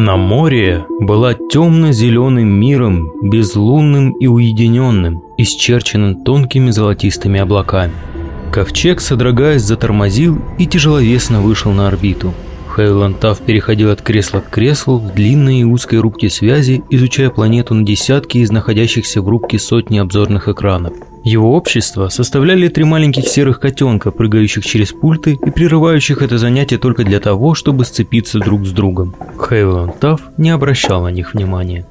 На море была темно-зеленым миром, безлунным и уединенным, исчерченным тонкими золотистыми облаками. Ковчег, содрогаясь, затормозил и тяжеловесно вышел на орбиту. Хейланд Тафф переходил от кресла к креслу в длинной и узкой рубке связи, изучая планету на десятки из находящихся в рубке сотни обзорных экранов. Его общество составляли три маленьких серых котенка, прыгающих через пульты и прерывающих это занятие только для того, чтобы сцепиться друг с другом. Хейланд Тафф не обращал на них внимания.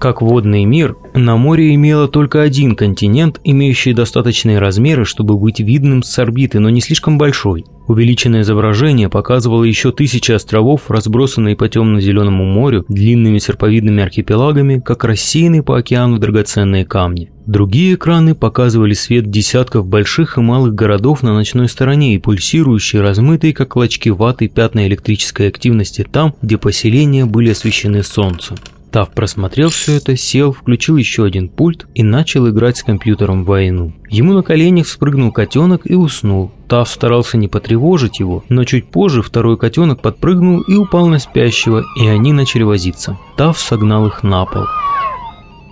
Как водный мир, на море имело только один континент, имеющий достаточные размеры, чтобы быть видным с орбиты, но не слишком большой. Увеличенное изображение показывало еще тысячи островов, разбросанные по темно-зеленому морю длинными серповидными архипелагами, как рассеянные по океану драгоценные камни. Другие экраны показывали свет десятков больших и малых городов на ночной стороне и пульсирующие, размытые, как клочки ваты, пятна электрической активности там, где поселения были освещены солнцем. Тав просмотрел все это, сел, включил еще один пульт и начал играть с компьютером в войну. Ему на коленях спрыгнул котенок и уснул. Тав старался не потревожить его, но чуть позже второй котенок подпрыгнул и упал на спящего, и они начали возиться. Тав согнал их на пол.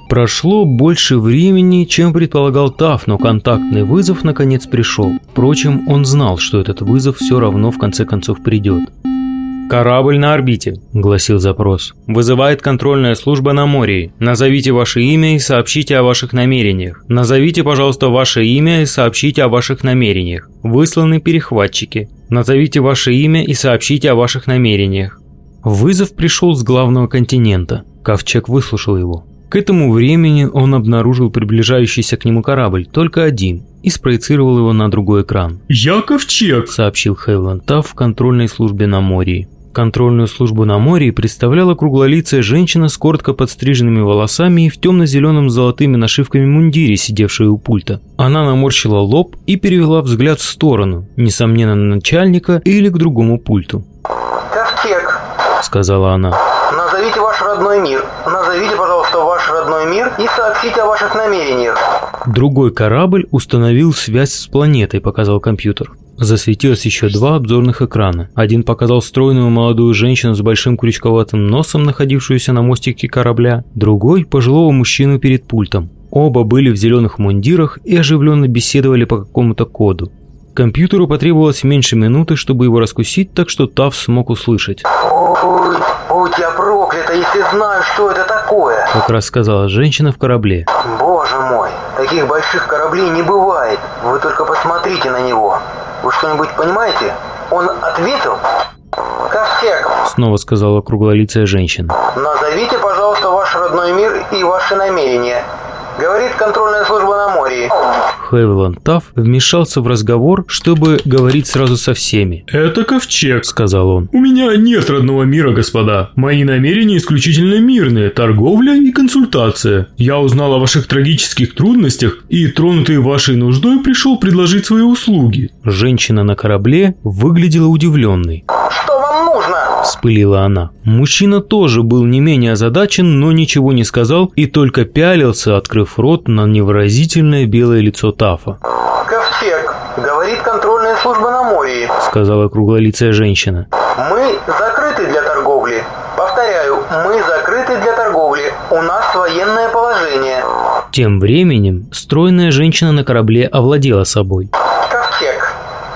Прошло больше времени, чем предполагал Тав, но контактный вызов наконец пришел. Впрочем, он знал, что этот вызов все равно в конце концов придет. «Корабль на орбите», – гласил запрос. «Вызывает контрольная служба на море. Назовите ваше имя и сообщите о ваших намерениях. Назовите, пожалуйста, ваше имя и сообщите о ваших намерениях. Высланы перехватчики. Назовите ваше имя и сообщите о ваших намерениях». Вызов пришел с главного континента. Ковчег выслушал его. К этому времени он обнаружил приближающийся к нему корабль, только один, и спроецировал его на другой экран. «Я Ковчег», – сообщил Хейланд Тафф в контрольной службе на море. Контрольную службу на море представляла круглолицая женщина с коротко подстриженными волосами и в темно-зеленом с золотыми нашивками мундире, сидевшая у пульта. Она наморщила лоб и перевела взгляд в сторону, несомненно, на начальника или к другому пульту. «Ковчег», — сказала она. «Назовите ваш родной мир. Назовите, пожалуйста, ваш родной мир и сообщите о ваших намерениях». Другой корабль установил связь с планетой, показал компьютер. Засветилось еще два обзорных экрана. Один показал стройную молодую женщину с большим крючковатым носом, находившуюся на мостике корабля, другой – пожилого мужчину перед пультом. Оба были в зеленых мундирах и оживленно беседовали по какому-то коду. Компьютеру потребовалось меньше минуты, чтобы его раскусить, так что Тав смог услышать. «Ой, будь я проклята, если знаю, что это такое!» Как рассказала женщина в корабле. «Боже мой, таких больших кораблей не бывает. Вы только посмотрите на него. Вы что-нибудь понимаете? Он ответил? Ковчег. Снова сказала круглолицая женщина. Назовите, пожалуйста, ваш родной мир и ваши намерения. Говорит контрольная служба на море. Хевиланд Тафф вмешался в разговор, чтобы говорить сразу со всеми. «Это ковчег», — сказал он. «У меня нет родного мира, господа. Мои намерения исключительно мирные, торговля и консультация. Я узнал о ваших трагических трудностях и, тронутый вашей нуждой, пришел предложить свои услуги». Женщина на корабле выглядела удивленной. Вспылила она. Мужчина тоже был не менее озадачен, но ничего не сказал и только пялился, открыв рот на невыразительное белое лицо Тафа. «Ковчег, говорит контрольная служба на море», – сказала круглолицая женщина. «Мы закрыты для торговли. Повторяю, мы закрыты для торговли. У нас военное положение». Тем временем стройная женщина на корабле овладела собой. «Ковчег,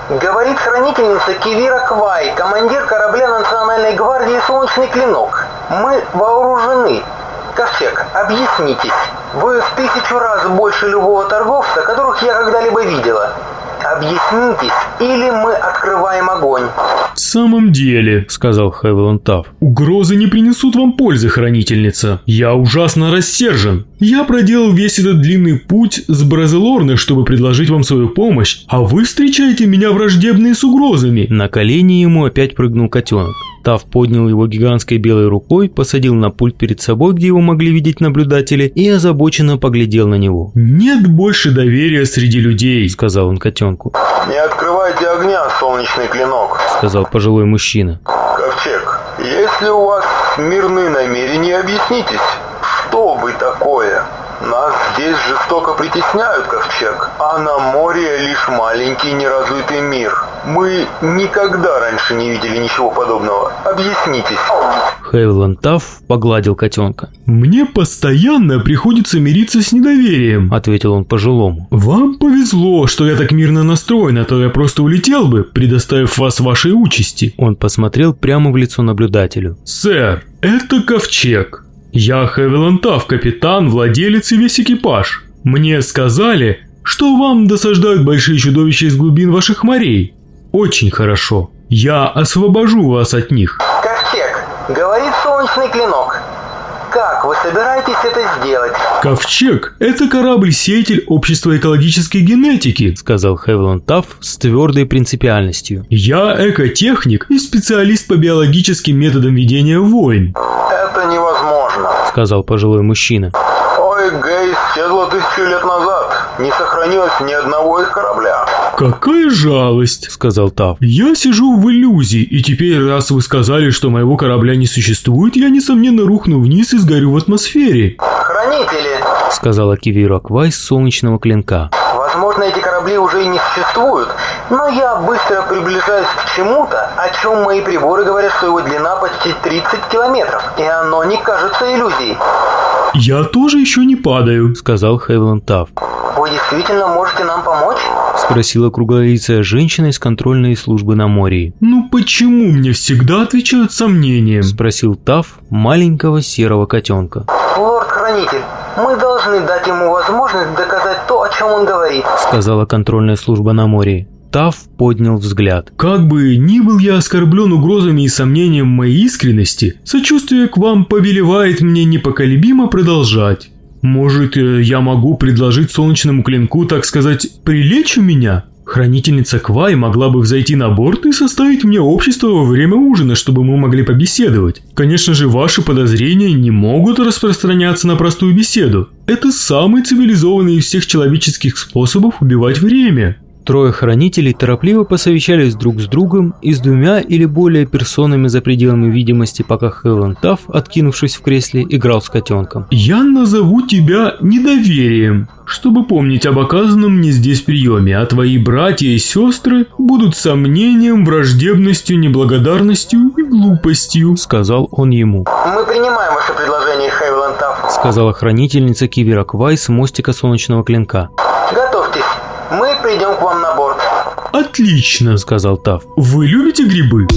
Говорит хранительница Кивира Квай, командир корабля Национальной гвардии «Солнечный клинок». Мы вооружены. Ковчег, объяснитесь. Вы в тысячу раз больше любого торговца, которых я когда-либо видела. Объяснитесь, или мы открываем огонь. В самом деле, сказал Хевилон Тафф, угрозы не принесут вам пользы, хранительница. Я ужасно рассержен. Я проделал весь этот длинный путь с Бразелорны, чтобы предложить вам свою помощь, а вы встречаете меня враждебные с угрозами. На колени ему опять прыгнул котенок. Тав поднял его гигантской белой рукой, посадил на пульт перед собой, где его могли видеть наблюдатели, и озабоченно поглядел на него. «Нет больше доверия среди людей», — сказал он котенку. «Не открывайте огня, солнечный клинок», — сказал пожилой мужчина. «Ковчег, если у вас мирные намерения, объяснитесь, что вы такое?» Нас здесь жестоко притесняют, Ковчег, а на море лишь маленький неразвитый мир. Мы никогда раньше не видели ничего подобного. Объяснитесь. Хевилан Тафф погладил котенка. «Мне постоянно приходится мириться с недоверием», — ответил он пожилому. «Вам повезло, что я так мирно настроен, а то я просто улетел бы, предоставив вас вашей участи». Он посмотрел прямо в лицо наблюдателю. «Сэр, это ковчег. Я Хевилан Тафф, капитан, владелец и весь экипаж. Мне сказали, что вам досаждают большие чудовища из глубин ваших морей. Очень хорошо. Я освобожу вас от них. Ковчег, говорит солнечный клинок. Как вы собираетесь это сделать? Ковчег – это корабль-сеятель общества экологической генетики, сказал Хевлон Тафф с твердой принципиальностью. Я экотехник и специалист по биологическим методам ведения войн. Это невозможно, сказал пожилой мужчина. Ой, Гэй исчезла тысячу лет назад. Не сохранилось ни одного их корабля. «Какая жалость», — сказал Тав. «Я сижу в иллюзии, и теперь, раз вы сказали, что моего корабля не существует, я, несомненно, рухну вниз и сгорю в атмосфере». «Хранители», — сказала Кивиру Аквай с солнечного клинка. Возможно, эти корабли уже и не существуют, но я быстро приближаюсь к чему-то, о чем мои приборы говорят, что его длина почти 30 километров, и оно не кажется иллюзией. «Я тоже еще не падаю», — сказал Хевлан Тав. «Вы действительно можете нам помочь?» – спросила круглолицая женщина из контрольной службы на море. «Ну почему мне всегда отвечают сомнением?» – спросил Тав маленького серого котенка. «Лорд-хранитель, мы должны дать ему возможность доказать то, о чем он говорит», – сказала контрольная служба на море. Тав поднял взгляд. «Как бы ни был я оскорблен угрозами и сомнением моей искренности, сочувствие к вам повелевает мне непоколебимо продолжать. Может, э, я могу предложить солнечному клинку, так сказать, прилечь у меня? Хранительница Квай могла бы взойти на борт и составить мне общество во время ужина, чтобы мы могли побеседовать. Конечно же, ваши подозрения не могут распространяться на простую беседу. Это самый цивилизованный из всех человеческих способов убивать время. Трое хранителей торопливо посовещались друг с другом и с двумя или более персонами за пределами видимости, пока Хелен Тафф, откинувшись в кресле, играл с котенком. «Я назову тебя недоверием, чтобы помнить об оказанном мне здесь приеме, а твои братья и сестры будут сомнением, враждебностью, неблагодарностью и глупостью», — сказал он ему. «Мы принимаем ваше предложение, Хевилан Тафф», — сказала хранительница Кивера Квай с мостика Солнечного Клинка. «Готовьтесь». Мы придем к вам на борт. Отлично, сказал Тав. Вы любите грибы?